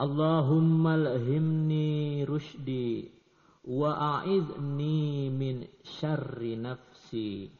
اللهم الهمني رشدي واعذني من شر نفسي